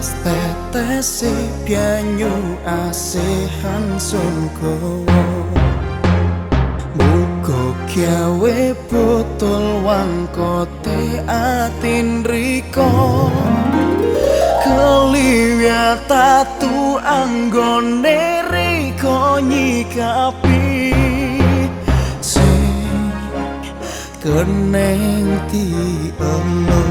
tetesi pianyu asihan sun kowo Mugo gawe botol wangkote atin riko. Keliwia tatu anggone riko nyikapi. Sing keneng ti Come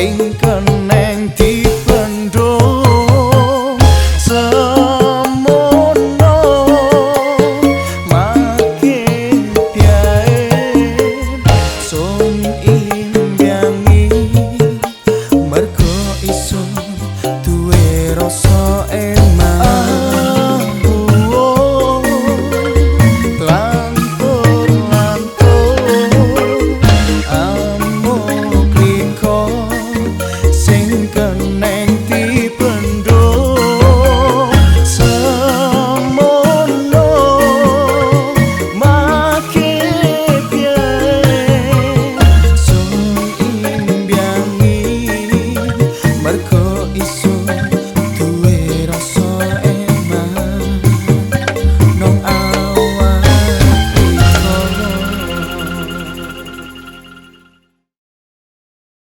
tình cần